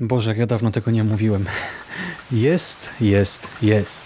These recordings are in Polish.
Boże, ja dawno tego nie mówiłem. Jest, jest, jest.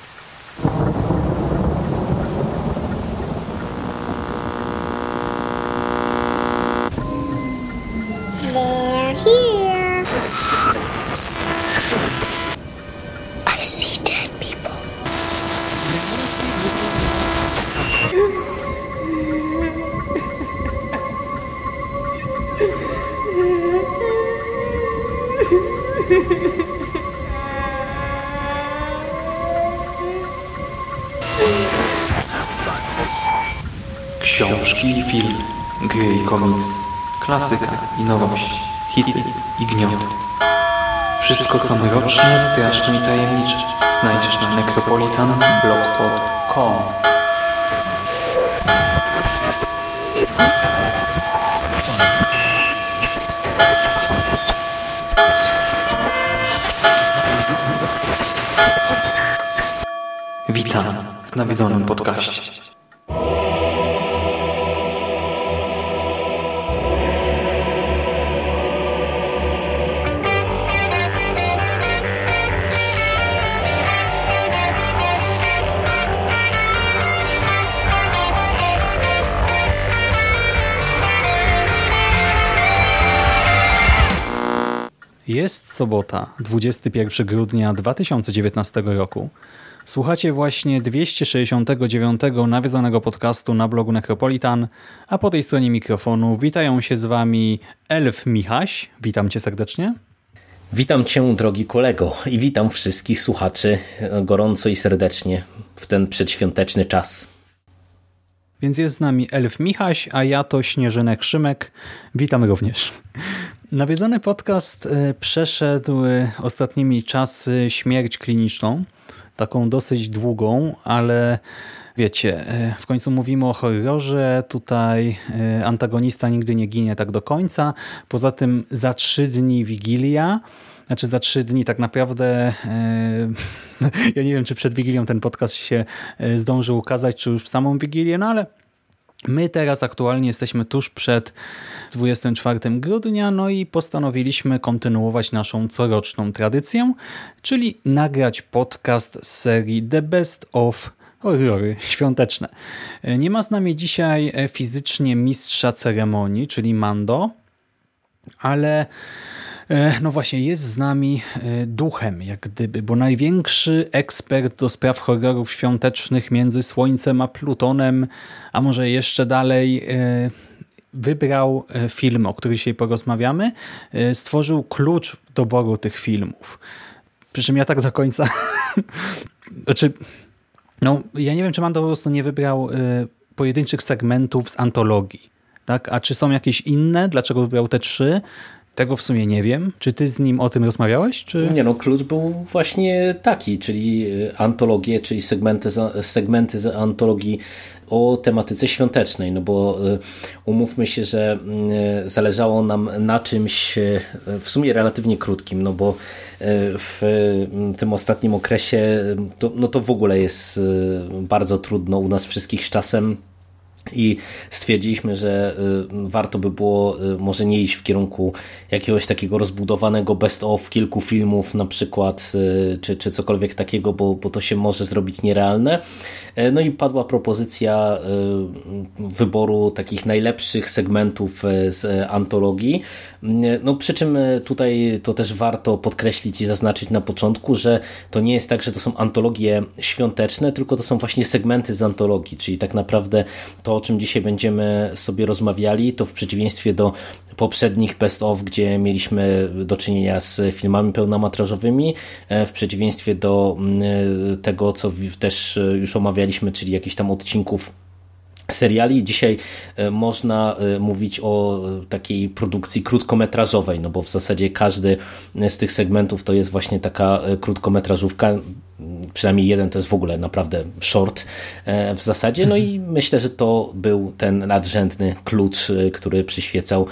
Jest sobota, 21 grudnia 2019 roku. Słuchacie właśnie 269 nawiedzonego podcastu na blogu Necropolitan, a po tej stronie mikrofonu witają się z Wami Elf Michaś. Witam Cię serdecznie. Witam Cię, drogi kolego, i witam wszystkich słuchaczy gorąco i serdecznie w ten przedświąteczny czas. Więc jest z nami Elf Michaś, a ja to Śnieżynek Szymek. Witam również. Nawiedzony podcast e, przeszedł e, ostatnimi czasy śmierć kliniczną, taką dosyć długą, ale wiecie, e, w końcu mówimy o horrorze, tutaj antagonista nigdy nie ginie tak do końca, poza tym za trzy dni Wigilia, znaczy za trzy dni tak naprawdę, ja nie wiem czy przed Wigilią ten podcast się zdążył ukazać, czy już w samą Wigilię, no ale My teraz aktualnie jesteśmy tuż przed 24 grudnia, no i postanowiliśmy kontynuować naszą coroczną tradycję, czyli nagrać podcast z serii The Best of horrory świąteczne. Nie ma z nami dzisiaj fizycznie mistrza ceremonii, czyli Mando, ale E, no właśnie, jest z nami e, duchem, jak gdyby, bo największy ekspert do spraw horrorów świątecznych między Słońcem a Plutonem, a może jeszcze dalej, e, wybrał film, o którym dzisiaj porozmawiamy, stworzył klucz doboru tych filmów. Przy czym ja tak do końca... znaczy, no, ja nie wiem, czy Mando po prostu nie wybrał pojedynczych segmentów z antologii. Tak? A czy są jakieś inne? Dlaczego wybrał te trzy? Tego w sumie nie wiem. Czy ty z nim o tym rozmawiałeś? Czy... Nie no, klucz był właśnie taki, czyli e, antologie, czyli segmenty, segmenty z antologii o tematyce świątecznej, no bo e, umówmy się, że e, zależało nam na czymś w sumie relatywnie krótkim, no bo w tym ostatnim okresie to, no to w ogóle jest bardzo trudno u nas wszystkich z czasem i stwierdziliśmy, że y, warto by było y, może nie iść w kierunku jakiegoś takiego rozbudowanego best of kilku filmów na przykład, y, czy, czy cokolwiek takiego, bo, bo to się może zrobić nierealne. E, no i padła propozycja wyboru takich najlepszych segmentów e, z antologii. No przy czym e, tutaj to też warto podkreślić i zaznaczyć na początku, że to nie jest tak, że to są antologie świąteczne, tylko to są właśnie segmenty z antologii, czyli tak naprawdę to o czym dzisiaj będziemy sobie rozmawiali, to w przeciwieństwie do poprzednich best of, gdzie mieliśmy do czynienia z filmami pełnometrażowymi, e, w przeciwieństwie do mm, tego, co też już omawialiśmy, czyli jakichś tam odcinków seriali. Dzisiaj e, można e, mówić o takiej produkcji krótkometrażowej, no bo w zasadzie każdy z tych segmentów to jest właśnie taka krótkometrażówka przynajmniej jeden to jest w ogóle naprawdę short e, w zasadzie. No i myślę, że to był ten nadrzędny klucz, e, który przyświecał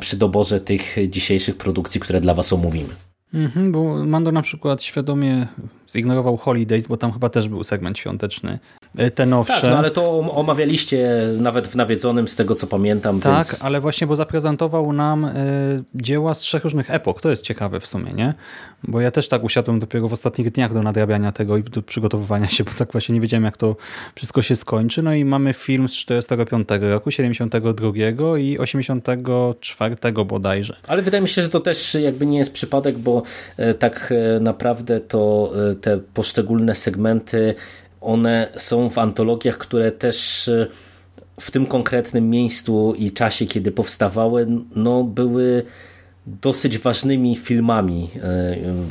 przy doborze tych dzisiejszych produkcji, które dla Was omówimy. Mhm, bo Mando na przykład świadomie zignorował Holidays, bo tam chyba też był segment świąteczny. Te nowsze. Tak, no ale to omawialiście nawet w nawiedzonym, z tego co pamiętam. Tak, więc... ale właśnie, bo zaprezentował nam y, dzieła z trzech różnych epok. To jest ciekawe w sumie, nie? Bo ja też tak usiadłem dopiero w ostatnich dniach do nadrabiania tego i do przygotowywania się, bo tak właśnie nie wiedziałem, jak to wszystko się skończy. No i mamy film z 45 roku, 72 i 84 bodajże. Ale wydaje mi się, że to też jakby nie jest przypadek, bo e, tak e, naprawdę to e, te poszczególne segmenty, one są w antologiach, które też w tym konkretnym miejscu i czasie, kiedy powstawały, no były dosyć ważnymi filmami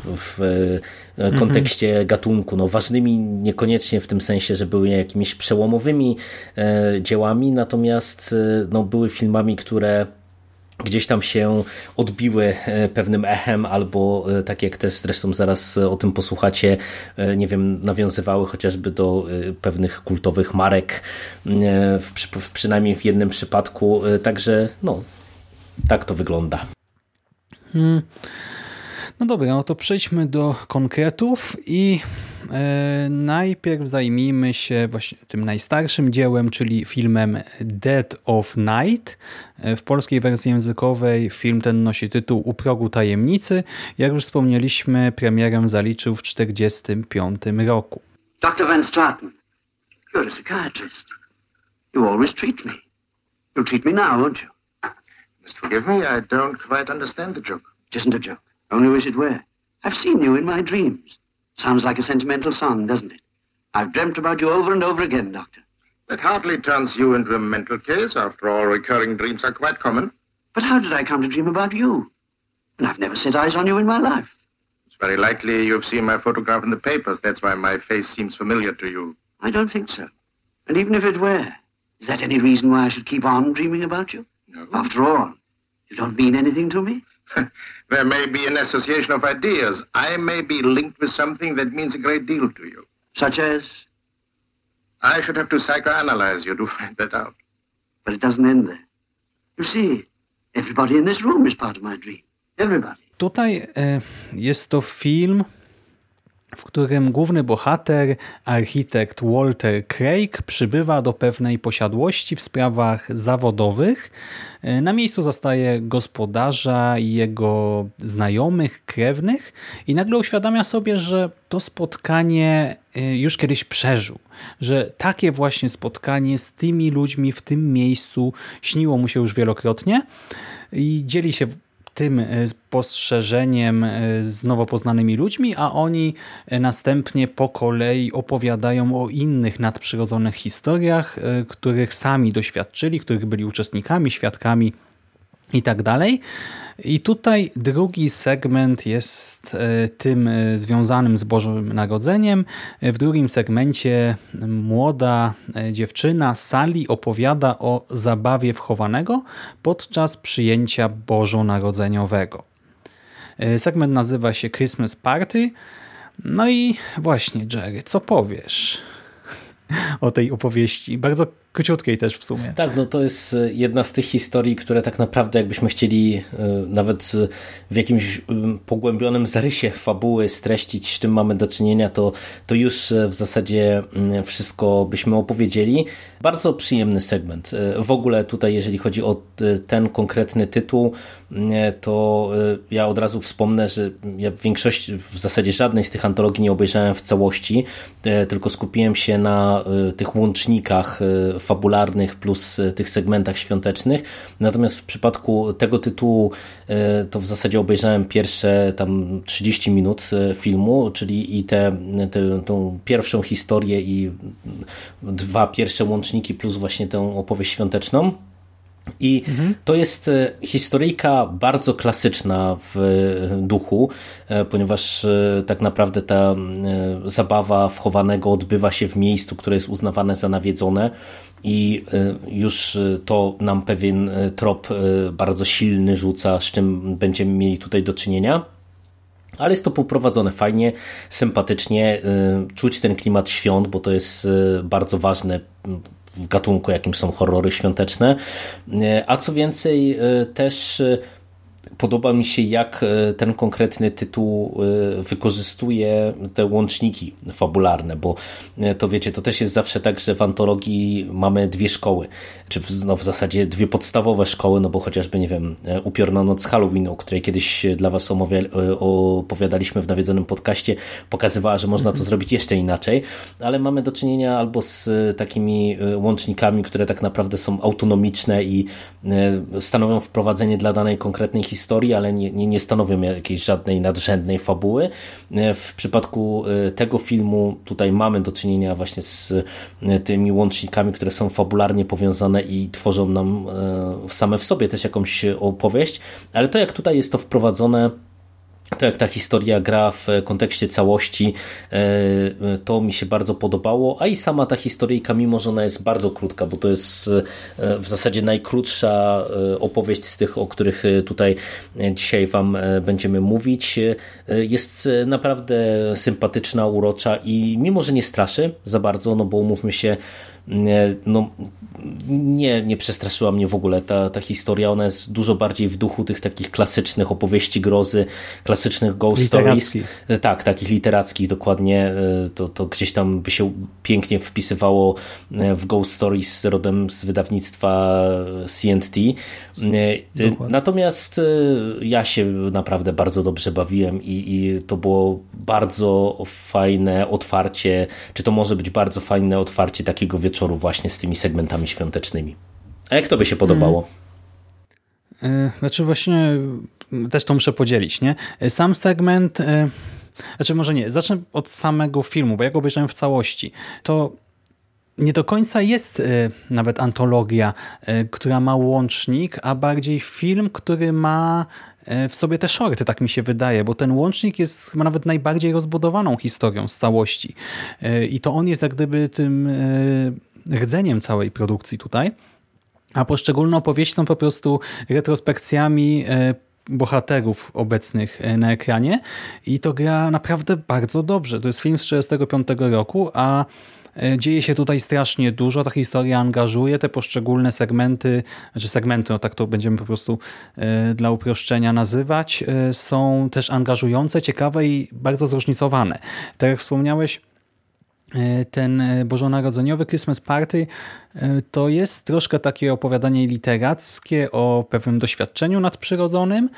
w mhm. kontekście gatunku. No, ważnymi niekoniecznie w tym sensie, że były jakimiś przełomowymi dziełami, natomiast no, były filmami, które gdzieś tam się odbiły e, pewnym echem, albo e, tak jak też zresztą zaraz o tym posłuchacie, e, nie wiem, nawiązywały chociażby do pewnych kultowych marek, w, w, przynajmniej w jednym przypadku. Także no, tak to wygląda. Hmm. No dobra, no to przejdźmy do konkretów i e, najpierw zajmijmy się właśnie tym najstarszym dziełem, czyli filmem Dead of Night. E, w polskiej wersji językowej film ten nosi tytuł U progu tajemnicy. Jak już wspomnieliśmy, premierę zaliczył w 1945 roku. Dr. Van Straten, you're a psychiatrist. You always treat me. You'll treat me now, won't you? Must forgive me, I don't quite understand the joke. It isn't a joke. Only wish it were. I've seen you in my dreams. Sounds like a sentimental song, doesn't it? I've dreamt about you over and over again, Doctor. That hardly turns you into a mental case. After all, recurring dreams are quite common. But how did I come to dream about you? And I've never set eyes on you in my life. It's very likely you've seen my photograph in the papers. That's why my face seems familiar to you. I don't think so. And even if it were, is that any reason why I should keep on dreaming about you? No. After all, you don't mean anything to me? there may be an association of ideas. I may be linked with something that means a great deal to you. Such as? I should have to psychoanalyze you to find that out. But it doesn't end there. You see, everybody in this room is part of my dream. Everybody. Tutaj e, jest to film w którym główny bohater, architekt Walter Craig, przybywa do pewnej posiadłości w sprawach zawodowych. Na miejscu zastaje gospodarza i jego znajomych, krewnych i nagle uświadamia sobie, że to spotkanie y, już kiedyś przeżył. Że takie właśnie spotkanie z tymi ludźmi w tym miejscu śniło mu się już wielokrotnie i dzieli się tym e, postrzeżeniem e, z nowo poznanymi ludźmi, a oni e, następnie po kolei opowiadają o innych nadprzyrodzonych historiach, których sami doświadczyli, których byli uczestnikami, świadkami i tak dalej. I tutaj drugi segment jest e, tym e, związanym z Bożym Narodzeniem. W drugim segmencie młoda e, dziewczyna Sally opowiada o zabawie wchowanego podczas przyjęcia bożonarodzeniowego. Segment nazywa się Christmas Party. No i właśnie Jerry, co powiesz o tej opowieści? Bardzo króciutkiej też w sumie. Tak, no to jest e, jedna z tych historii, które tak naprawdę jakbyśmy chcieli e, nawet e, w jakimś pogłębionym zarysie fabuły streścić, z czym mamy do czynienia, to, to już w zasadzie mm, wszystko byśmy opowiedzieli. Bardzo przyjemny segment. W ogóle tutaj, jeżeli chodzi o ten konkretny tytuł, to ja od razu wspomnę, że ja w większości, w zasadzie żadnej z tych antologii nie obejrzałem w całości, tylko skupiłem się na tych łącznikach fabularnych plus e, tych segmentach świątecznych. Natomiast w przypadku tego tytułu e, to w zasadzie obejrzałem pierwsze tam 30 minut e, filmu, czyli i tę te, tą pierwszą historię i dwa pierwsze łączniki plus właśnie tę opowieść świąteczną. I mhm. to jest historyjka bardzo klasyczna w duchu, ponieważ tak naprawdę ta zabawa wchowanego odbywa się w miejscu, które jest uznawane za nawiedzone i y, już y, to nam pewien y, trop bardzo silny rzuca, z czym będziemy mieli tutaj do czynienia. Ale jest to poprowadzone fajnie, sympatycznie, czuć ten klimat świąt, bo to jest bardzo ważne w gatunku, jakim są horrory świąteczne. A co więcej, też podoba mi się, jak e, ten konkretny tytuł e, wykorzystuje te łączniki fabularne, bo e, to wiecie, to też jest zawsze tak, że w antologii mamy dwie szkoły, czy w, no w zasadzie dwie podstawowe szkoły, no bo chociażby, nie wiem, Upiorna Noc Halloween, o której kiedyś dla was opowiadaliśmy w nawiedzonym podcaście, pokazywała, że można to mhm. zrobić jeszcze inaczej, ale mamy do czynienia albo z takimi łącznikami, które tak naprawdę są autonomiczne i stanowią wprowadzenie dla danej konkretnej historii, historii, ale nie, nie, nie stanowią jakiejś żadnej nadrzędnej fabuły. E, w przypadku e, tego filmu tutaj mamy do czynienia właśnie z e, tymi łącznikami, które są fabularnie powiązane i tworzą nam same w sobie też jakąś opowieść, ale to jak tutaj jest to wprowadzone to jak ta historia gra w kontekście całości, e, to mi się bardzo podobało, a i sama ta historyjka, mimo że ona jest bardzo krótka, bo to jest e, w zasadzie najkrótsza e, opowieść z tych, o których tutaj dzisiaj Wam będziemy mówić, jest naprawdę sympatyczna, urocza i mimo, że nie straszy za bardzo, no bo umówmy się, no, nie, nie przestraszyła mnie w ogóle ta, ta historia. Ona jest dużo bardziej w duchu tych takich klasycznych opowieści grozy, klasycznych ghost stories. Tak, takich literackich dokładnie. E, to, to gdzieś tam by się pięknie wpisywało e, w ghost stories rodem z wydawnictwa CNT. E, natomiast ja się naprawdę bardzo dobrze bawiłem i, i to było bardzo fajne otwarcie, czy to może być bardzo fajne otwarcie takiego wieczoru właśnie z tymi segmentami świątecznymi. A jak to by się podobało? Hmm. Znaczy właśnie też to muszę podzielić, nie? Sam segment, e, znaczy może nie, zacznę od samego filmu, bo jak obejrzałem w całości, to nie do końca jest nawet antologia, która ma łącznik, a bardziej film, który ma w sobie te shorty, tak mi się wydaje, bo ten łącznik jest chyba nawet najbardziej rozbudowaną historią z całości. I to on jest jak gdyby tym rdzeniem całej produkcji tutaj, a poszczególne opowieści są po prostu retrospekcjami e, bohaterów obecnych e, na ekranie i to gra naprawdę bardzo dobrze. To jest film z 1945 roku, a e, Dzieje się tutaj strasznie dużo, ta historia angażuje, te poszczególne segmenty, znaczy segmenty, no tak to będziemy po prostu dla uproszczenia nazywać, są też angażujące, ciekawe i bardzo zróżnicowane. Tak jak wspomniałeś, E, ten e, bożonarodzeniowy Christmas Party e, to jest troszkę takie opowiadanie literackie o pewnym doświadczeniu nadprzyrodzonym,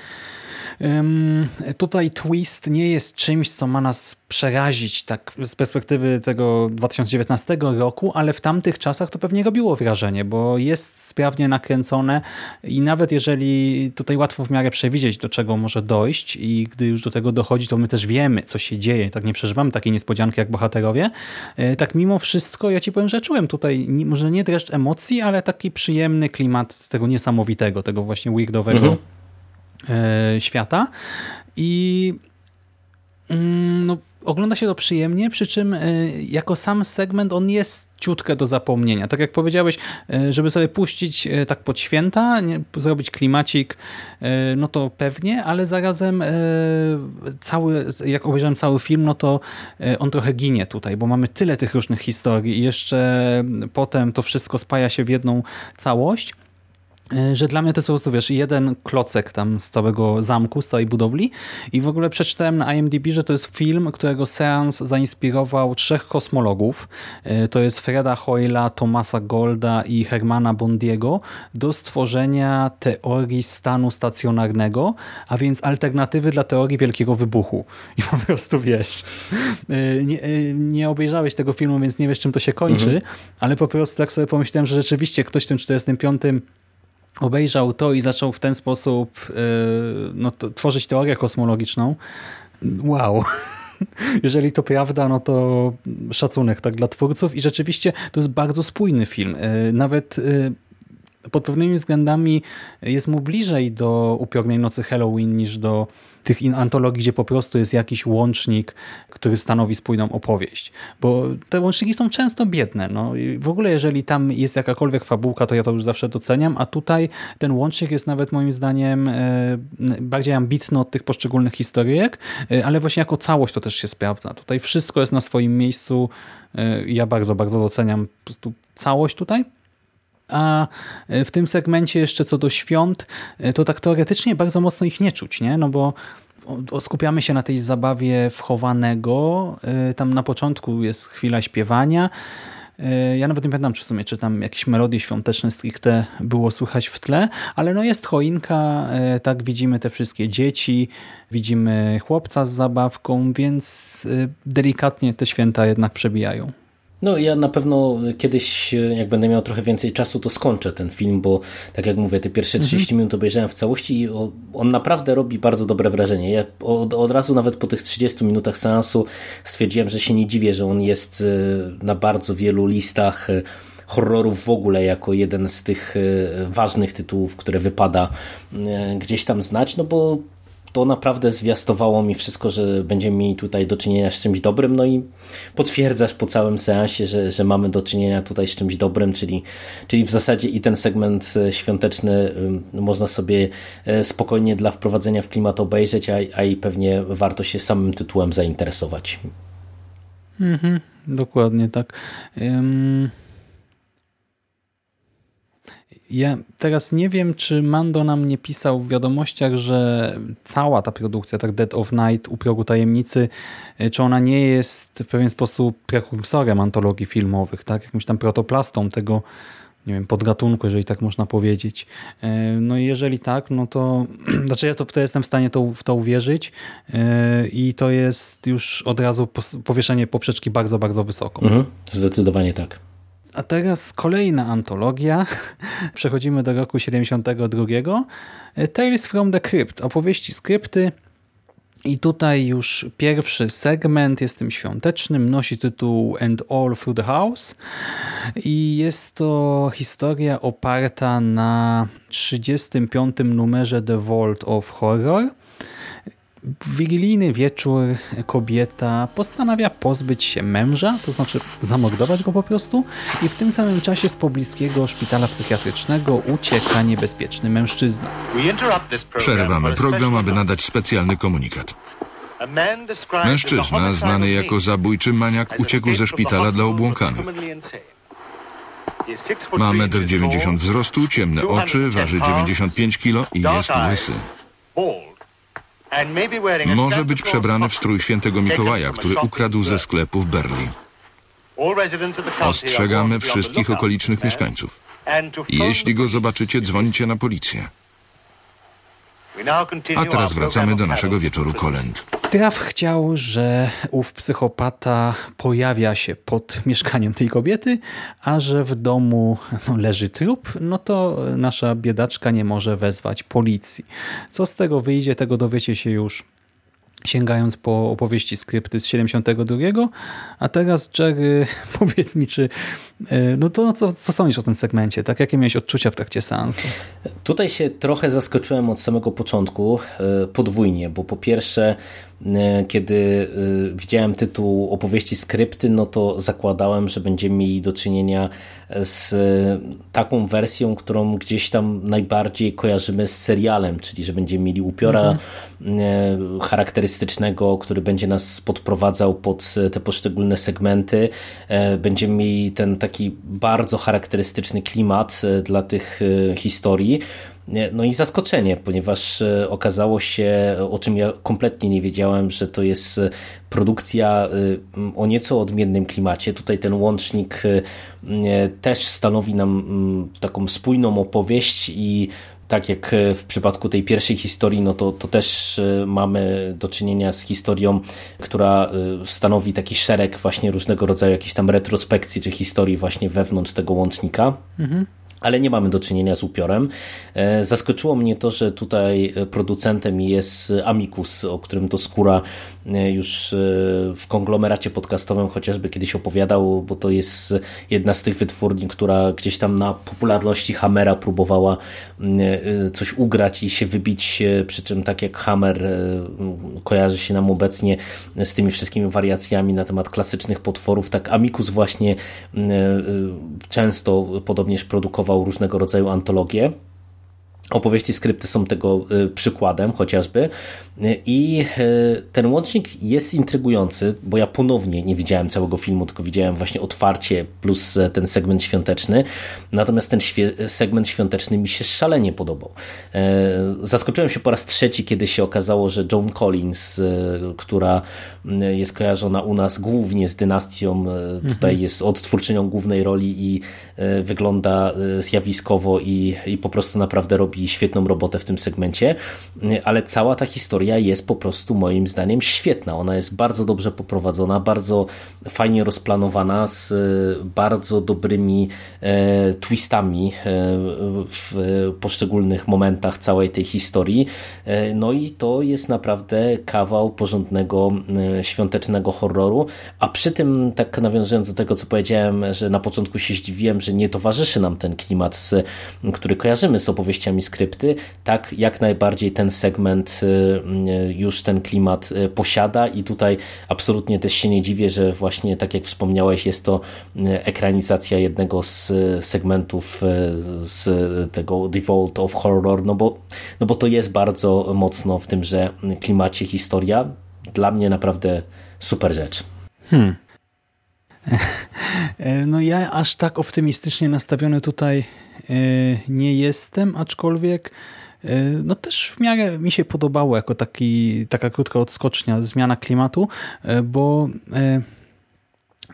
Tutaj twist nie jest czymś, co ma nas przerazić tak z perspektywy tego 2019 roku, ale w tamtych czasach to pewnie robiło wrażenie, bo jest sprawnie nakręcone i nawet jeżeli tutaj łatwo w miarę przewidzieć, do czego może dojść i gdy już do tego dochodzi, to my też wiemy, co się dzieje, tak nie przeżywamy takiej niespodzianki jak bohaterowie, e, tak mimo wszystko ja ci powiem, że czułem tutaj może nie dreszcz emocji, ale taki przyjemny klimat tego niesamowitego, tego właśnie weirdowego mhm świata i mm, no, ogląda się to przyjemnie, przy czym e, jako sam segment on jest ciutkę do zapomnienia. Tak jak powiedziałeś, e, żeby sobie puścić tak pod święta, nie, zrobić klimacik, no to pewnie, ale zarazem cały, jak obejrzałem cały film, no to on trochę ginie tutaj, bo mamy tyle tych różnych historii i jeszcze potem to wszystko spaja się w jedną całość. E, że dla mnie to jest po prostu, wiesz, jeden klocek tam z całego zamku, z całej budowli i w ogóle przeczytałem na IMDb, że to jest film, którego seans zainspirował trzech kosmologów. E, to jest Freda Hoyla, Tomasa Golda i Hermana Bondiego do stworzenia teorii stanu stacjonarnego, a więc alternatywy dla teorii Wielkiego Wybuchu. I po prostu, wiesz, e, nie, nie obejrzałeś tego filmu, więc nie wiesz, czym to się kończy, mhm. ale po prostu tak sobie pomyślałem, że rzeczywiście ktoś w tym 45 obejrzał to i zaczął w ten sposób yy, no, tworzyć teorię kosmologiczną. Wow. Jeżeli to prawda, no to szacunek tak dla twórców i rzeczywiście to jest bardzo spójny film. Yy, nawet yy, pod pewnymi względami jest mu bliżej do Upiornej Nocy Halloween niż do tych antologii, gdzie po prostu jest jakiś łącznik, który stanowi spójną opowieść. Bo te łączniki są często biedne. No. W ogóle jeżeli tam jest jakakolwiek fabułka, to ja to już zawsze doceniam, a tutaj ten łącznik jest nawet moim zdaniem e, bardziej ambitny od tych poszczególnych historyjek, e, ale właśnie jako całość to też się sprawdza. Tutaj wszystko jest na swoim miejscu. E, ja bardzo, bardzo doceniam po prostu całość tutaj. A w tym segmencie jeszcze co do świąt, to tak teoretycznie bardzo mocno ich nie czuć, nie? No bo skupiamy się na tej zabawie wchowanego. Tam na początku jest chwila śpiewania. Ja nawet nie pamiętam, czy w sumie, czy tam jakieś melodie świąteczne stricte było słychać w tle, ale no jest choinka, tak widzimy te wszystkie dzieci, widzimy chłopca z zabawką, więc delikatnie te święta jednak przebijają. No ja na pewno kiedyś, jak będę miał trochę więcej czasu, to skończę ten film, bo tak jak mówię, te pierwsze 30 mhm. minut obejrzałem w całości i on naprawdę robi bardzo dobre wrażenie. Ja od, od razu nawet po tych 30 minutach seansu stwierdziłem, że się nie dziwię, że on jest e, na bardzo wielu listach e, horrorów w ogóle jako jeden z tych e, ważnych tytułów, które wypada gdzieś tam znać, no bo to naprawdę zwiastowało mi wszystko, że będziemy mieli tutaj do czynienia z czymś dobrym, no i potwierdzasz po całym seansie, że, że mamy do czynienia tutaj z czymś dobrym, czyli, czyli w zasadzie i ten segment e, świąteczny można sobie e, spokojnie dla wprowadzenia w klimat obejrzeć, a, a i pewnie warto się samym tytułem zainteresować. Mhm, dokładnie tak. Um... Ja teraz nie wiem, czy Mando nam nie pisał w wiadomościach, że cała ta produkcja, tak Dead of Night, u progu tajemnicy, e, czy ona nie jest w pewien sposób prekursorem antologii filmowych, tak? jakimś tam protoplastą tego nie wiem, podgatunku, jeżeli tak można powiedzieć. E, no i jeżeli tak, no to znaczy ja to, to jestem w stanie to, w to uwierzyć e, i to jest już od razu powieszenie poprzeczki bardzo, bardzo wysoko. Mhm, zdecydowanie tak. A teraz kolejna antologia. Przechodzimy do roku 72. Tales from the Crypt. Opowieści skrypty. I tutaj już pierwszy segment jest tym świątecznym, nosi tytuł And All Through the House i jest to historia oparta na 35. numerze The Vault of Horror w wigilijny wieczór kobieta postanawia pozbyć się męża, to znaczy zamordować go po prostu i w tym samym czasie z pobliskiego szpitala psychiatrycznego ucieka niebezpieczny mężczyzna. Przerywamy program, aby nadać specjalny komunikat. Mężczyzna, znany jako zabójczy maniak, uciekł ze szpitala dla obłąkanych. Ma 1,90 m wzrostu, ciemne oczy, waży 95 kg i jest łysy. Może być przebrany w strój świętego Mikołaja, który ukradł ze sklepu w Berlin. Ostrzegamy wszystkich okolicznych mieszkańców. Jeśli go zobaczycie, dzwonicie na policję. A teraz wracamy do naszego wieczoru kolęd. Traf chciał, że ów psychopata pojawia się pod mieszkaniem tej kobiety, a że w domu no, leży trup, no to nasza biedaczka nie może wezwać policji. Co z tego wyjdzie, tego dowiecie się już sięgając po opowieści skrypty z 72, a teraz Jerry, powiedz mi, czy e, no to co, co sądzisz o tym segmencie, tak? Jakie miałeś odczucia w trakcie seansu? Tutaj się trochę zaskoczyłem od samego początku, e, podwójnie, bo po pierwsze E, kiedy widziałem tytuł opowieści skrypty, no to zakładałem, że będziemy mieli do czynienia z taką wersją, którą gdzieś tam najbardziej kojarzymy z serialem, czyli że będziemy mieli upiora mhm. charakterystycznego, który będzie nas podprowadzał pod te poszczególne segmenty. Będziemy mieli ten taki bardzo charakterystyczny klimat dla tych historii. No i zaskoczenie, ponieważ e, okazało się, o czym ja kompletnie nie wiedziałem, że to jest e, produkcja e, o nieco odmiennym klimacie. Tutaj ten łącznik też stanowi nam taką spójną opowieść i tak jak w przypadku tej pierwszej historii, no to, to też mamy do czynienia z historią, która stanowi taki szereg właśnie różnego rodzaju jakichś tam retrospekcji czy historii właśnie wewnątrz tego łącznika. Mhm ale nie mamy do czynienia z upiorem. E, zaskoczyło mnie to, że tutaj producentem jest Amicus, o którym to Skóra e, już e, w konglomeracie podcastowym chociażby kiedyś opowiadał, bo to jest jedna z tych wytwórni, która gdzieś tam na popularności Hammera próbowała coś ugrać i się wybić, przy czym tak jak Hammer kojarzy się nam obecnie z tymi wszystkimi wariacjami na temat klasycznych potworów, tak Amicus właśnie często podobnież produkował różnego rodzaju antologie. Opowieści, skrypty są tego y, przykładem chociażby. I y, ten łącznik jest intrygujący, bo ja ponownie nie widziałem całego filmu, tylko widziałem właśnie otwarcie plus e, ten segment świąteczny. Natomiast ten segment świąteczny mi się szalenie podobał. E, zaskoczyłem się po raz trzeci, kiedy się okazało, że Joan Collins, e, która jest kojarzona u nas głównie z dynastią, tutaj mhm. jest odtwórczynią głównej roli i wygląda zjawiskowo i, i po prostu naprawdę robi świetną robotę w tym segmencie, ale cała ta historia jest po prostu moim zdaniem świetna. Ona jest bardzo dobrze poprowadzona, bardzo fajnie rozplanowana, z bardzo dobrymi e, twistami e, w poszczególnych momentach całej tej historii. E, no i to jest naprawdę kawał porządnego świątecznego horroru, a przy tym tak nawiązując do tego, co powiedziałem, że na początku się zdziwiłem, że nie towarzyszy nam ten klimat, który kojarzymy z opowieściami skrypty, tak jak najbardziej ten segment już ten klimat posiada i tutaj absolutnie też się nie dziwię, że właśnie tak jak wspomniałeś, jest to ekranizacja jednego z segmentów z tego Default of Horror, no bo, no bo to jest bardzo mocno w tymże klimacie historia. Dla mnie naprawdę super rzecz. Hmm. No ja aż tak optymistycznie nastawiony tutaj e, nie jestem, aczkolwiek e, no też w miarę mi się podobało jako taki, taka krótka odskocznia, zmiana klimatu, e, bo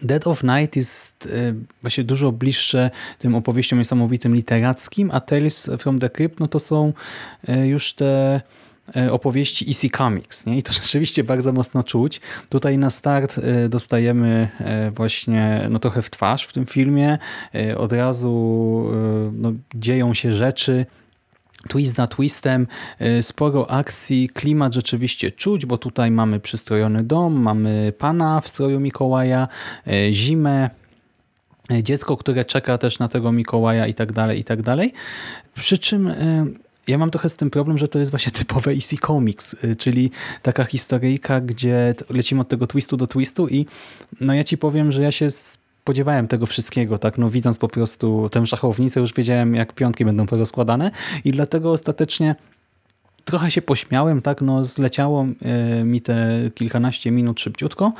Dead of Night jest właśnie dużo bliższe tym opowieściom niesamowitym literackim, a Tales from the Crypt no to są już te opowieści EC Comics. Nie? I to rzeczywiście bardzo mocno czuć. Tutaj na start dostajemy właśnie no, trochę w twarz w tym filmie. Od razu no, dzieją się rzeczy, twist za twistem, sporo akcji, klimat rzeczywiście czuć, bo tutaj mamy przystrojony dom, mamy pana w stroju Mikołaja, zimę, dziecko, które czeka też na tego Mikołaja i tak dalej, i tak dalej. Przy czym ja mam trochę z tym problem, że to jest właśnie typowe EC Comics, y, czyli taka historyjka, gdzie lecimy od tego twistu do twistu i no ja ci powiem, że ja się spodziewałem tego wszystkiego, tak, no widząc po prostu tę szachownicę, już wiedziałem jak piątki będą porozkładane i dlatego ostatecznie trochę się pośmiałem, tak, no zleciało y, mi te kilkanaście minut szybciutko.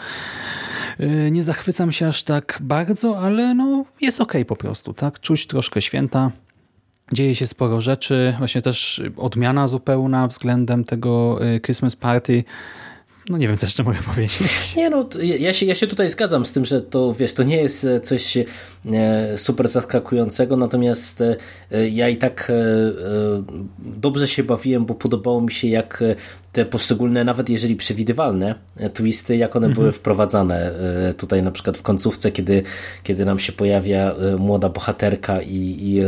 Y, nie zachwycam się aż tak bardzo, ale no jest ok po prostu, tak, czuć troszkę święta, Dzieje się sporo rzeczy, właśnie też odmiana zupełna względem tego y, Christmas Party. No nie wiem, co jeszcze mogę powiedzieć. Nie no, ja się, ja się tutaj zgadzam z tym, że to, wiesz, to nie jest e, coś e, super zaskakującego, natomiast e, ja i tak dobrze się bawiłem, bo podobało mi się, jak te poszczególne, nawet jeżeli przewidywalne e, twisty, jak one były mhm. wprowadzane e, tutaj na przykład w końcówce, kiedy, kiedy nam się pojawia e, młoda bohaterka i, i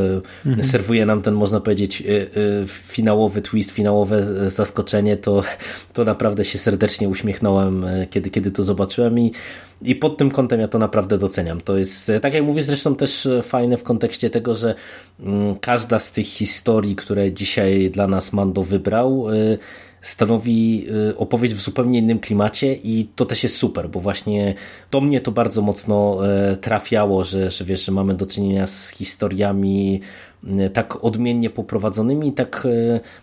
mhm. serwuje nam ten, można powiedzieć, finałowy twist, finałowe zaskoczenie, to, to naprawdę się serdecznie uśmiechnąłem, kiedy, kiedy to zobaczyłem i i pod tym kątem ja to naprawdę doceniam. To jest, tak jak mówisz, zresztą też fajne w kontekście tego, że mm, każda z tych historii, które dzisiaj dla nas Mando wybrał, stanowi y, opowieść w zupełnie innym klimacie i to też jest super, bo właśnie do mnie to bardzo mocno e, trafiało, że, że wiesz, że mamy do czynienia z historiami e, tak odmiennie poprowadzonymi, tak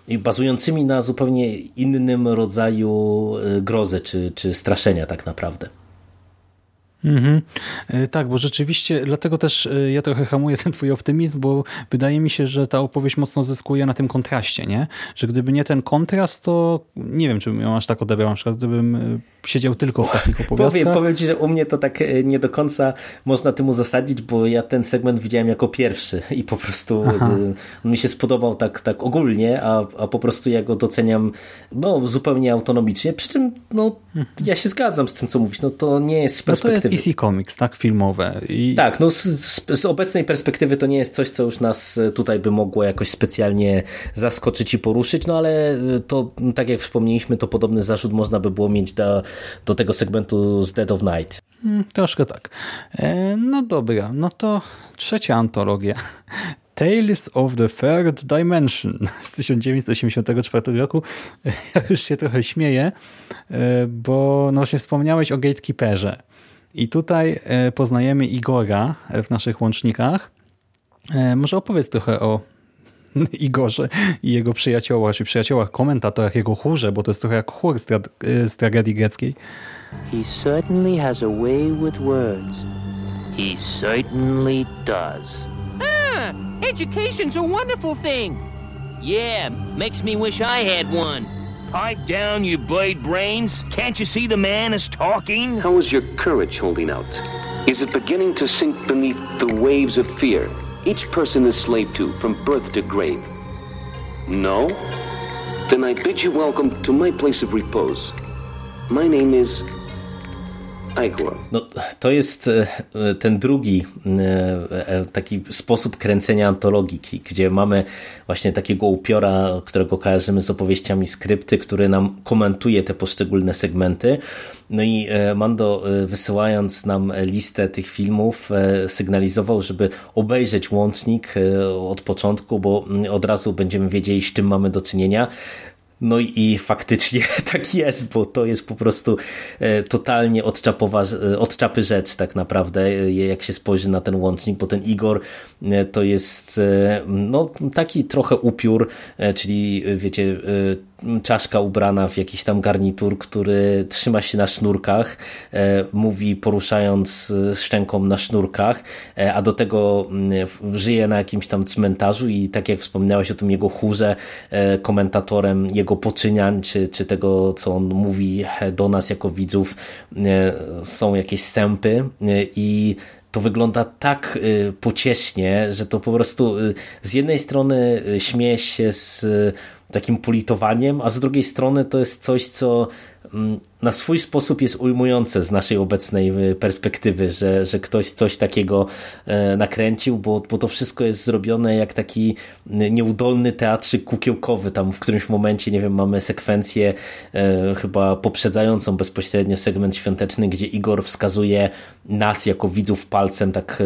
e, bazującymi na zupełnie innym rodzaju grozy czy, czy straszenia tak naprawdę. Mhm. E, tak, bo rzeczywiście, dlatego też e, ja trochę hamuję ten twój optymizm, bo wydaje mi się, że ta opowieść mocno zyskuje na tym kontraście, nie? Że gdyby nie ten kontrast, to nie wiem, czy bym ją aż tak odebrał, na przykład gdybym e, siedział tylko w takich opowiastkach. Powiem, powiem ci, że u mnie to tak nie do końca można temu zasadzić, bo ja ten segment widziałem jako pierwszy i po prostu on mi się spodobał tak, tak ogólnie, a, a po prostu ja go doceniam no, zupełnie autonomicznie, przy czym no, mhm. ja się zgadzam z tym, co mówisz, no to nie jest z perspektywy DC Comics, tak? Filmowe. I... Tak, no z, z, obecnej perspektywy to nie jest coś, co już nas e, tutaj by mogło jakoś specjalnie zaskoczyć i poruszyć, no ale e, to, tak jak wspomnieliśmy, to podobny zarzut można by było mieć do, do tego segmentu z Dead of Night. Hmm, troszkę tak. E, no dobra, no to trzecia antologia. Tales of the Third Dimension z 1984 roku. Ja już się trochę śmieję, e, bo no właśnie wspomniałeś o Gatekeeperze. I tutaj e, poznajemy Igora w naszych łącznikach. E, może opowiedz trochę o Igorze i jego przyjaciołach, czy przyjaciołach, komentatorach, jego chórze, bo to jest trochę jak chór z, tra z tragedii greckiej. He certainly has a way with words. He certainly does. Ah, education's a wonderful thing. Yeah, makes me wish I had one. Pipe down, you blade brains. Can't you see the man is talking? How is your courage holding out? Is it beginning to sink beneath the waves of fear each person is slave to from birth to grave? No? Then I bid you welcome to my place of repose. My name is No, to jest e, ten drugi e, e, taki sposób kręcenia antologii, gdzie mamy właśnie takiego upiora, którego kojarzymy z opowieściami skrypty, który nam komentuje te poszczególne segmenty. No i Mando wysyłając nam listę tych filmów sygnalizował, żeby obejrzeć łącznik od początku, bo od razu będziemy wiedzieli z czym mamy do czynienia. No i faktycznie tak jest, bo to jest po prostu e, totalnie odczapowa, e, odczapy rzecz tak naprawdę, e, jak się spojrzy na ten łącznik, bo ten Igor to jest no, taki trochę upiór, czyli wiecie, czaszka ubrana w jakiś tam garnitur, który trzyma się na sznurkach, e, mówi poruszając szczęką na sznurkach, e, a do tego mm, żyje na jakimś tam cmentarzu i tak jak wspomniałeś o tym jego chórze, e, komentatorem jego poczyniań, czy, czy tego, co on mówi do nas jako widzów, są jakieś sępy i to wygląda tak pociesznie, że to po prostu z jednej strony śmieje się z takim politowaniem, a z drugiej strony to jest coś, co mm, na swój sposób jest ujmujące z naszej obecnej y, perspektywy, że, że ktoś coś takiego e, nakręcił, bo, bo to wszystko jest zrobione jak taki y, nieudolny teatrzyk kukiełkowy. Tam w którymś momencie, nie wiem, mamy sekwencję e, chyba poprzedzającą bezpośrednio segment świąteczny, gdzie Igor wskazuje nas jako widzów palcem, tak, e,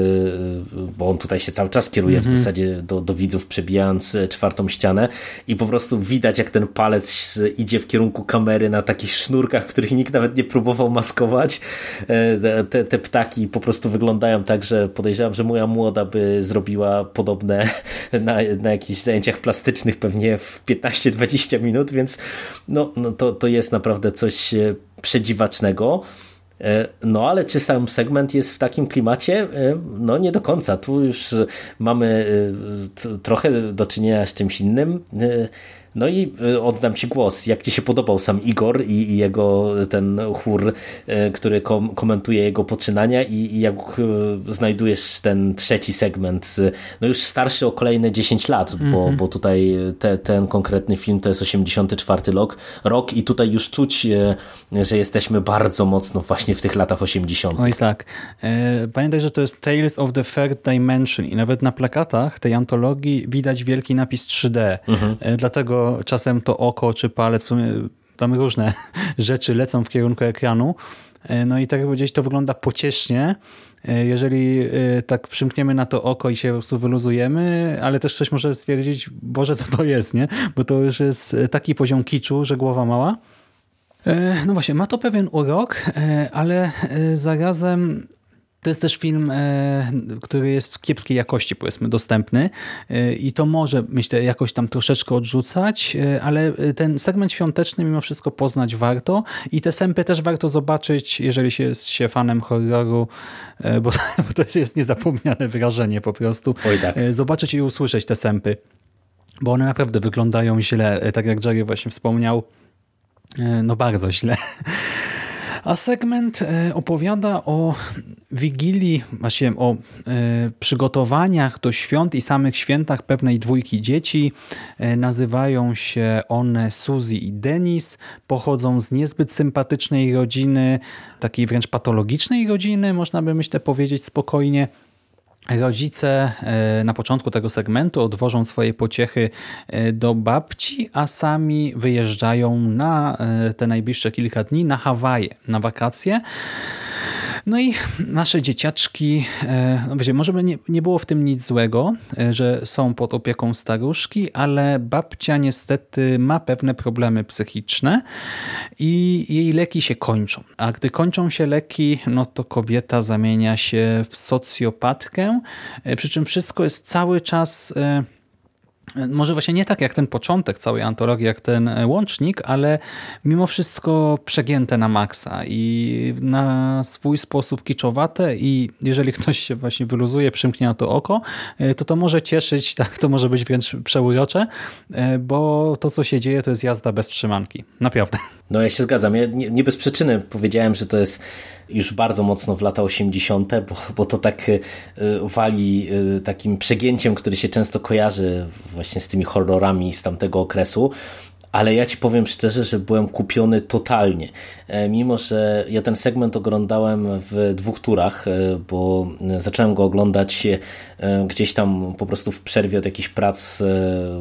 bo on tutaj się cały czas kieruje w mhm. zasadzie do, do widzów, przebijając czwartą ścianę i po prostu widać, jak ten palec idzie w kierunku kamery na takich sznurkach, które których nikt nawet nie próbował maskować. E, te, te ptaki po prostu wyglądają tak, że podejrzewam, że moja młoda by zrobiła podobne na, na jakichś zajęciach plastycznych pewnie w 15-20 minut, więc no, no to, to jest naprawdę coś e, przedziwacznego. E, no ale czy sam segment jest w takim klimacie? No nie do końca. Tu już mamy trochę do czynienia z czymś innym. No i y, oddam Ci głos. Jak Ci się podobał sam Igor i, i jego ten chór, y, który kom komentuje jego poczynania i, i, jak znajdujesz ten trzeci segment, no już starszy o kolejne 10 lat, mm -hmm. bo, mhm. bo tutaj te, ten konkretny film to jest 84 rok, rok i tutaj już czuć, że jesteśmy bardzo mocno właśnie w tych latach 80. Oj tak. E, pamiętaj, że to jest Tales of the Third Dimension i nawet na plakatach tej antologii widać wielki napis 3D. Mm -hmm. Dlatego czasem to oko czy palec, w sumie tam różne rzeczy lecą w kierunku ekranu. E, no i tak powiedziałeś, to wygląda pociesznie, e, jeżeli e, tak przymkniemy na to oko i się po prostu wyluzujemy, ale też ktoś może stwierdzić, Boże, co to jest, nie? Bo to już jest taki poziom kiczu, że głowa mała. No właśnie, ma to pewien urok, ale zarazem to jest też film, e, który jest w kiepskiej jakości, powiedzmy, dostępny e, i to może, myślę, jakoś tam troszeczkę odrzucać, e, ale ten segment świąteczny mimo wszystko poznać warto i te sępy też warto zobaczyć, jeżeli się jest się fanem horroru, bo to jest niezapomniane wrażenie po prostu. Oj tak. Zobaczyć i usłyszeć te sępy, bo one naprawdę wyglądają źle, tak jak Jerry właśnie wspomniał, no bardzo źle. A segment e, opowiada o wigilii, właśnie o e, przygotowaniach do świąt i samych świętach pewnej dwójki dzieci. E, nazywają się one Suzy i Denis. Pochodzą z niezbyt sympatycznej rodziny, takiej wręcz patologicznej rodziny, można by myślę powiedzieć spokojnie. Rodzice e, na początku tego segmentu odwożą swoje pociechy e, do babci, a sami wyjeżdżają na e, te najbliższe kilka dni na Hawaje, na wakacje. No i nasze dzieciaczki, e, no wiecie, może by nie, nie było w tym nic złego, e, że są pod opieką staruszki, ale babcia niestety ma pewne problemy psychiczne i jej leki się kończą. A gdy kończą się leki, no to kobieta zamienia się w socjopatkę, e, przy czym wszystko jest cały czas może właśnie nie tak jak ten początek całej antologii, jak ten e, łącznik, ale mimo wszystko przegięte na maksa i na swój sposób kiczowate i jeżeli ktoś się właśnie wyluzuje, przymknie na to oko, e, to to może cieszyć, tak, to może być wręcz przeurocze, e, bo to co się dzieje to jest jazda bez trzymanki. Naprawdę. No ja się zgadzam. Ja nie, nie bez przyczyny powiedziałem, że to jest już bardzo mocno w lata 80., bo, bo to tak y, wali y, takim przegięciem, który się często kojarzy właśnie z tymi horrorami z tamtego okresu ale ja ci powiem szczerze, że byłem kupiony totalnie. E, mimo, że ja ten segment oglądałem w dwóch turach, e, bo zacząłem go oglądać e, gdzieś tam po prostu w przerwie od jakichś prac,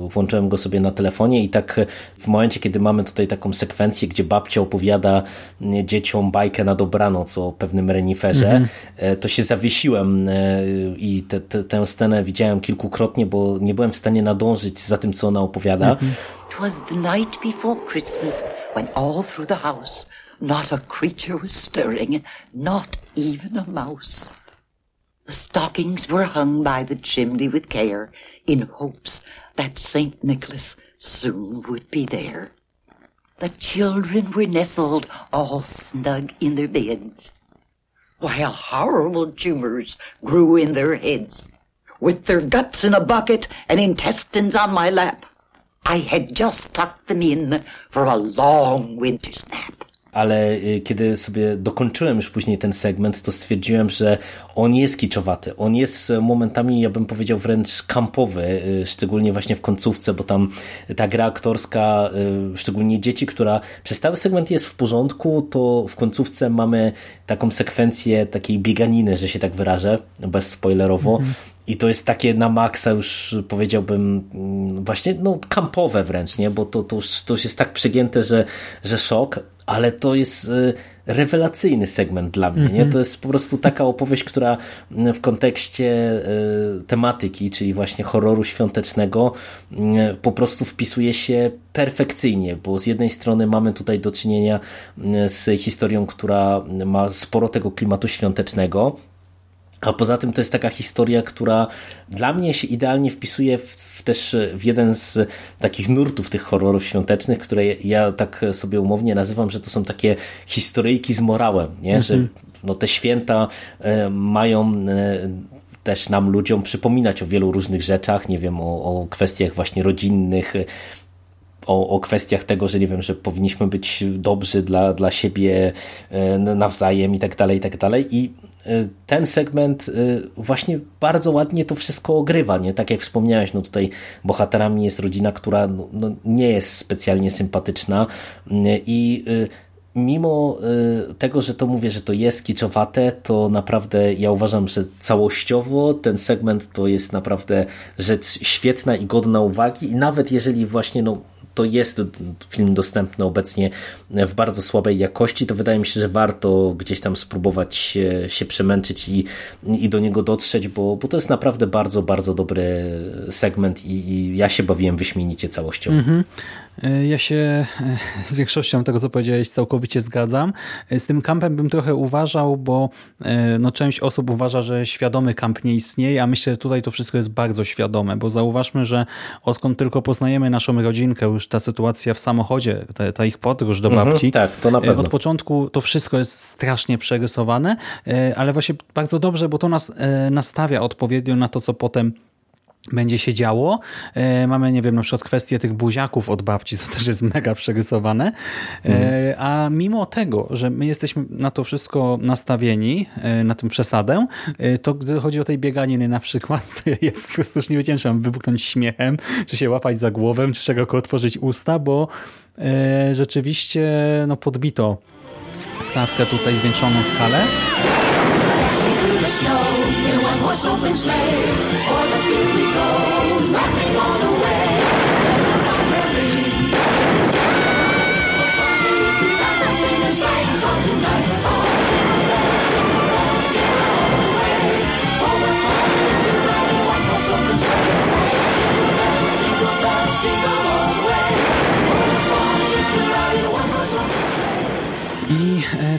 włączyłem go sobie na telefonie i tak w momencie, kiedy mamy tutaj taką sekwencję, gdzie babcia opowiada dzieciom bajkę na dobranoc o pewnym reniferze, mm -hmm. to się zawiesiłem i te, te, tę scenę widziałem kilkukrotnie, bo nie byłem w stanie nadążyć za tym, co ona opowiada. Mm -hmm. 'Twas the night before Christmas when all through the house not a creature was stirring, not even a mouse. The stockings were hung by the chimney with care in hopes that St. Nicholas soon would be there. The children were nestled all snug in their beds, while horrible tumors grew in their heads, with their guts in a bucket and intestines on my lap. I had just tucked them in for a long winter's nap. ale y, kiedy sobie dokończyłem już później ten segment, to stwierdziłem, że on jest kiczowaty. On jest momentami, ja bym powiedział, wręcz kampowy, y, szczególnie właśnie w końcówce, bo tam ta gra aktorska, y, szczególnie dzieci, która przez cały segment jest w porządku, to w końcówce mamy taką sekwencję takiej bieganiny, że się tak wyrażę, bez spoilerowo, mm -hmm. I to jest takie na maksa już powiedziałbym mm, właśnie no kampowe wręcz, nie? bo to, to, już, to już jest tak przegięte, że, że szok, ale to jest y, rewelacyjny segment dla mnie. Nie? Mhm. To jest po prostu taka opowieść, która w kontekście y, tematyki, czyli właśnie horroru świątecznego, y, po prostu wpisuje się perfekcyjnie, bo z jednej strony mamy tutaj do czynienia z historią, która ma sporo tego klimatu świątecznego, a poza tym to jest taka historia, która dla mnie się idealnie wpisuje w, w też w jeden z takich nurtów tych horrorów świątecznych, które ja tak sobie umownie nazywam, że to są takie historyjki z morałem, nie? że mhm. no, te święta e, mają e, też nam ludziom przypominać o wielu różnych rzeczach, nie wiem, o, o kwestiach właśnie rodzinnych, o, o kwestiach tego, że nie wiem, że powinniśmy być dobrzy dla, dla siebie e, nawzajem i tak dalej, i tak dalej. I e, ten segment e, właśnie bardzo ładnie to wszystko ogrywa, nie? Tak jak wspomniałeś, no tutaj bohaterami jest rodzina, która no, no nie jest specjalnie sympatyczna i mimo tego, że to mówię, że to jest kiczowate, to naprawdę ja uważam, że całościowo ten segment to jest naprawdę rzecz świetna i godna uwagi i nawet jeżeli właśnie no to jest film dostępny obecnie w bardzo słabej jakości, to wydaje mi się, że warto gdzieś tam spróbować się, się przemęczyć i, i do niego dotrzeć, bo, bo to jest naprawdę bardzo, bardzo dobry segment i, i ja się bawiłem wyśmienicie całościowo. Mm -hmm. E, ja się e, z większością tego, co powiedziałeś, całkowicie zgadzam. E, z tym kampem bym trochę uważał, bo no, część osób uważa, że świadomy kamp nie istnieje, a myślę, że tutaj to wszystko jest bardzo świadome, bo zauważmy, że odkąd tylko poznajemy naszą rodzinkę, już ta sytuacja w samochodzie, ta, ta ich podróż do mhm, babci, mhm, tak, to na pewno. od początku to wszystko jest strasznie przerysowane, ale właśnie bardzo dobrze, bo to nas nastawia odpowiednio na to, co potem będzie się działo. E, mamy, nie wiem, na przykład kwestię tych buziaków od babci, co też jest mega przerysowane. Mhm. A mimo tego, że my jesteśmy na to wszystko nastawieni, e, na tę przesadę, to gdy chodzi o tej bieganiny na przykład, to ja po prostu już nie wiedziałem, czy mam wybuchnąć śmiechem, czy się łapać za głowę, czy szeroko otworzyć usta, bo rzeczywiście no, podbito stawkę tutaj, zwiększoną skalę.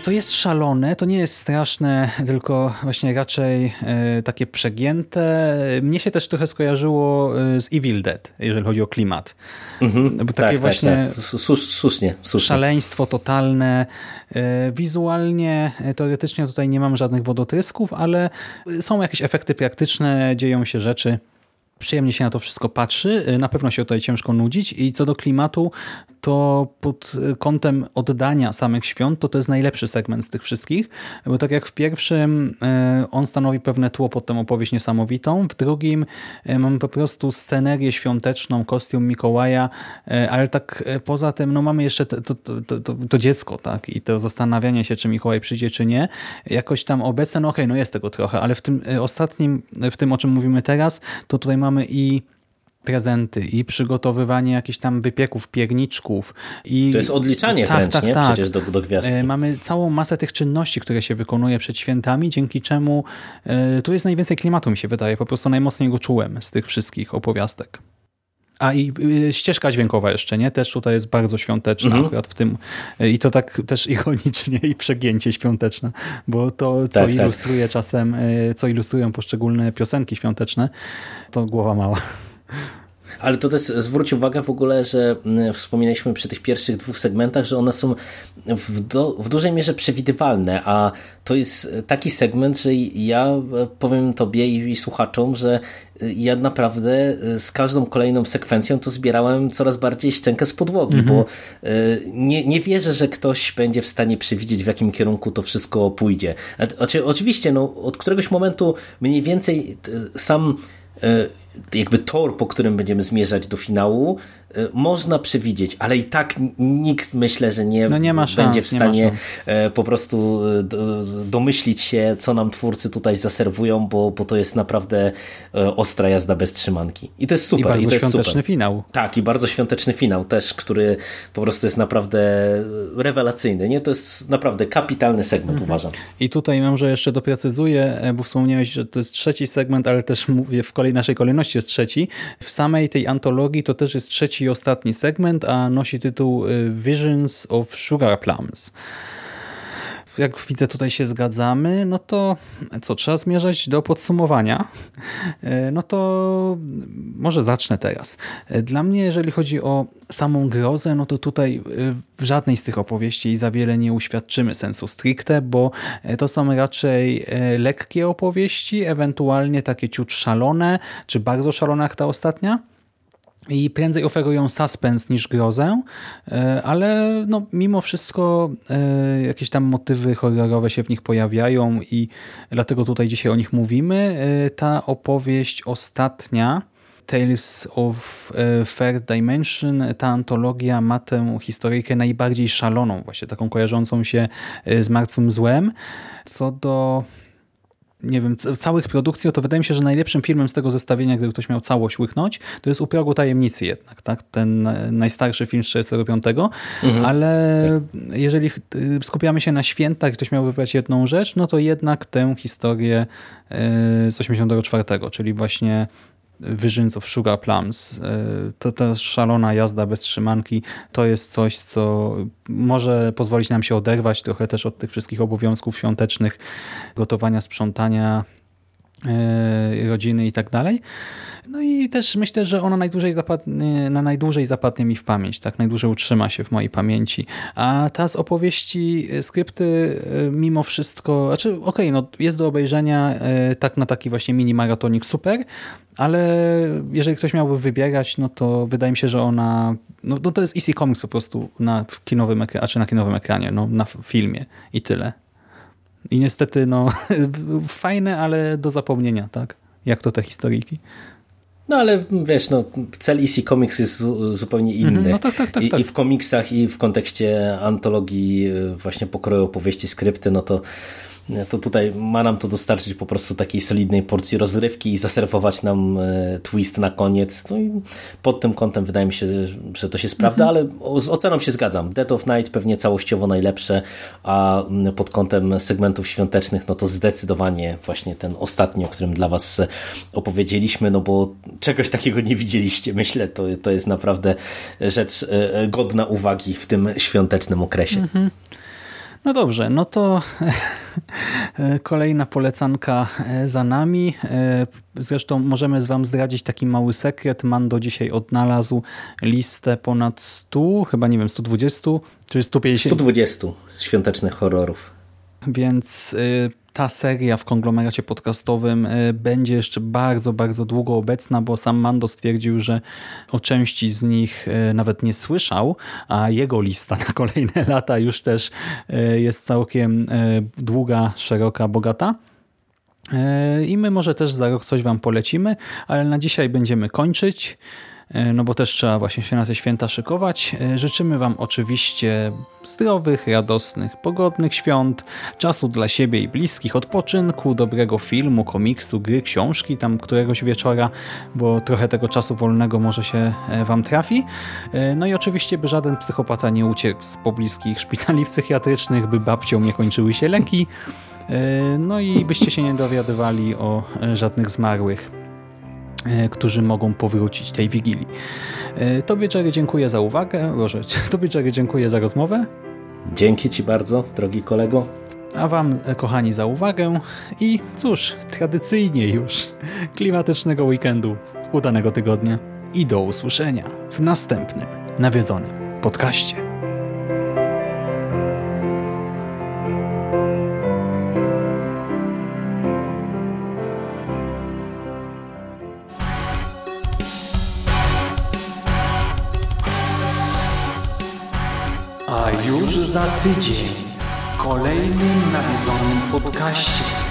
To jest szalone, to nie jest straszne, tylko właśnie raczej e, takie przegięte. Mnie się też trochę skojarzyło e, z Evil Dead, jeżeli chodzi o klimat. Mhm, Bo takie tak, tak właśnie tak, tak. Szaleństwo totalne. Wizualnie, teoretycznie tutaj nie mam żadnych wodotrysków, ale są jakieś efekty praktyczne, dzieją się rzeczy przyjemnie się na to wszystko patrzy. Y, na pewno się tutaj ciężko nudzić i co do klimatu, to pod kątem oddania samych świąt, to to jest najlepszy segment z tych wszystkich, bo tak jak w pierwszym y, on stanowi pewne tło pod tę opowieść niesamowitą, w drugim y, mamy po prostu scenerię świąteczną, kostium Mikołaja, ale tak poza tym no mamy jeszcze to, to, to, to, dziecko tak i to zastanawianie się, czy Mikołaj przyjdzie, czy nie. Jakoś tam obecne, no okej, okay, no jest tego trochę, ale w tym ostatnim, w tym o czym mówimy teraz, to tutaj mamy mamy i prezenty i przygotowywanie jakichś tam wypieków, pierniczków. I... To jest odliczanie tak, wręcz, tak, nie? Tak. Przecież do, do gwiazdki. E, mamy całą masę tych czynności, które się wykonuje przed świętami, dzięki czemu e, tu jest najwięcej klimatu, mi się wydaje. Po prostu najmocniej go czułem z tych wszystkich opowiastek. A i y, ścieżka dźwiękowa jeszcze, nie? Też tutaj jest bardzo świąteczna mhm. akurat w tym. I to tak też ironicznie i przegięcie świąteczne, bo to, co tak, tak. ilustruje tak. czasem, y, co ilustrują poszczególne piosenki świąteczne, to głowa mała. Ale to też zwróć uwagę w ogóle, że mm, wspominaliśmy przy tych pierwszych dwóch segmentach, że one są w, do, w dużej mierze przewidywalne, a to jest taki segment, że ja powiem tobie i, i słuchaczom, że ja naprawdę z każdą kolejną sekwencją to zbierałem coraz bardziej szczękę z podłogi, mhm. bo nie, nie wierzę, że ktoś będzie w stanie przewidzieć, w jakim kierunku to wszystko pójdzie. Oczywiście, no, od któregoś momentu mniej więcej sam jakby tor, po którym będziemy zmierzać do finału, y, można przewidzieć, ale i tak nikt myślę, że nie, no nie szans, będzie w stanie e, po prostu e, domyślić się, co nam twórcy tutaj zaserwują, bo, bo to jest naprawdę e, ostra jazda bez trzymanki. I to jest super. I bardzo I to świąteczny super. finał. Tak, i bardzo świąteczny finał też, który po prostu jest naprawdę rewelacyjny. Nie? To jest naprawdę kapitalny segment, mhm. uważam. I tutaj mam, że jeszcze doprecyzuję, bo wspomniałeś, że to jest trzeci segment, ale też mówię w kolej naszej kolejności jest trzeci. W samej tej antologii to też jest trzeci i ostatni segment, a nosi tytuł y, Visions of Sugar Plums jak widzę tutaj się zgadzamy, no to co, trzeba zmierzać do podsumowania. Y, no to może zacznę teraz. Dla mnie, jeżeli chodzi o samą grozę, no to tutaj w żadnej z tych opowieści za wiele nie uświadczymy sensu stricte, bo to są raczej lekkie opowieści, ewentualnie takie ciut szalone, czy bardzo szalone jak ta ostatnia i prędzej oferują suspens niż grozę, e, ale no, mimo wszystko e, jakieś tam motywy horrorowe się w nich pojawiają i dlatego tutaj dzisiaj o nich mówimy. E, ta opowieść ostatnia, Tales of Third Dimension, ta antologia ma tę historyjkę najbardziej szaloną, właśnie taką kojarzącą się z martwym złem. Co do nie wiem, całych produkcji, to wydaje mi się, że najlepszym filmem z tego zestawienia, gdyby ktoś miał całość łyknąć, to jest U progu tajemnicy jednak, tak? Ten najstarszy film z 1945, mhm. ale tak. jeżeli skupiamy się na świętach, ktoś miał wybrać jedną rzecz, no to jednak tę historię e, z 1984, czyli właśnie Visions of Sugar Plums. E, to ta szalona jazda bez trzymanki to jest coś, co może pozwolić nam się oderwać trochę też od tych wszystkich obowiązków świątecznych, gotowania, sprzątania, rodziny i tak dalej. No i też myślę, że ona najdłużej zapadnie, na najdłużej zapadnie mi w pamięć, tak najdłużej utrzyma się w mojej pamięci. A ta z opowieści, e, skrypty mimo wszystko, znaczy okej, okay, no jest do obejrzenia tak na taki właśnie mini maratonik super, ale jeżeli ktoś miałby wybierać, no to wydaje mi się, że ona, no, no to jest EC Comics po prostu na kinowym ekranie, czy na kinowym ekranie, no na filmie i tyle. I niestety, no fajne, ale do zapomnienia, tak? Jak to te historyjki. No ale wiesz, no, cel EC Comics jest zupełnie inny. Mm, no tak, tak, tak, I, tak. I w komiksach, i w kontekście antologii e, właśnie pokroju opowieści, skrypty, no to to tutaj ma nam to dostarczyć po prostu takiej solidnej porcji rozrywki i zaserwować nam e, twist na koniec. No i pod tym kątem wydaje mi się, że to się sprawdza, mhm. ale z oceną się zgadzam. Dead of Night pewnie całościowo najlepsze, a pod kątem segmentów świątecznych, no to zdecydowanie właśnie ten ostatni, o którym dla Was opowiedzieliśmy, no bo czegoś takiego nie widzieliście, myślę, to, to jest naprawdę rzecz e, godna uwagi w tym świątecznym okresie. Mhm. No dobrze, no to kolejna polecanka e, za nami. E, zresztą możemy z wam zdradzić taki mały sekret. Mando dzisiaj odnalazł listę ponad 100, chyba nie wiem, 120 czy 150. 120 świątecznych horrorów. Więc y, ta seria w konglomeracie podcastowym y, będzie jeszcze bardzo, bardzo długo obecna, bo sam Mando stwierdził, że o części z nich y, nawet nie słyszał, a jego lista na kolejne lata już też jest całkiem długa, szeroka, bogata. I my może też za rok coś Wam polecimy, ale na dzisiaj będziemy kończyć. E, no bo też trzeba właśnie się na te święta szykować. E, życzymy Wam oczywiście zdrowych, radosnych, pogodnych świąt, czasu dla siebie i bliskich, odpoczynku, dobrego filmu, komiksu, gry, książki tam któregoś wieczora, bo trochę tego czasu wolnego może się e, Wam trafi. No i oczywiście, by żaden psychopata nie uciekł z pobliskich szpitali psychiatrycznych, by babcią nie kończyły się lęki, no i byście się nie dowiadywali o żadnych zmarłych. E, którzy mogą powrócić tej Wigilii. E, tobie, Jerry, dziękuję za uwagę. Boże, Tobie, Jerry, dziękuję za rozmowę. Dzięki Ci bardzo, drogi kolego. A Wam, e, kochani, za uwagę i cóż, tradycyjnie już klimatycznego weekendu, udanego tygodnia i do usłyszenia w następnym nawiedzonym podcaście. Za tydzień w kolejnym nawiedzonym podcaście.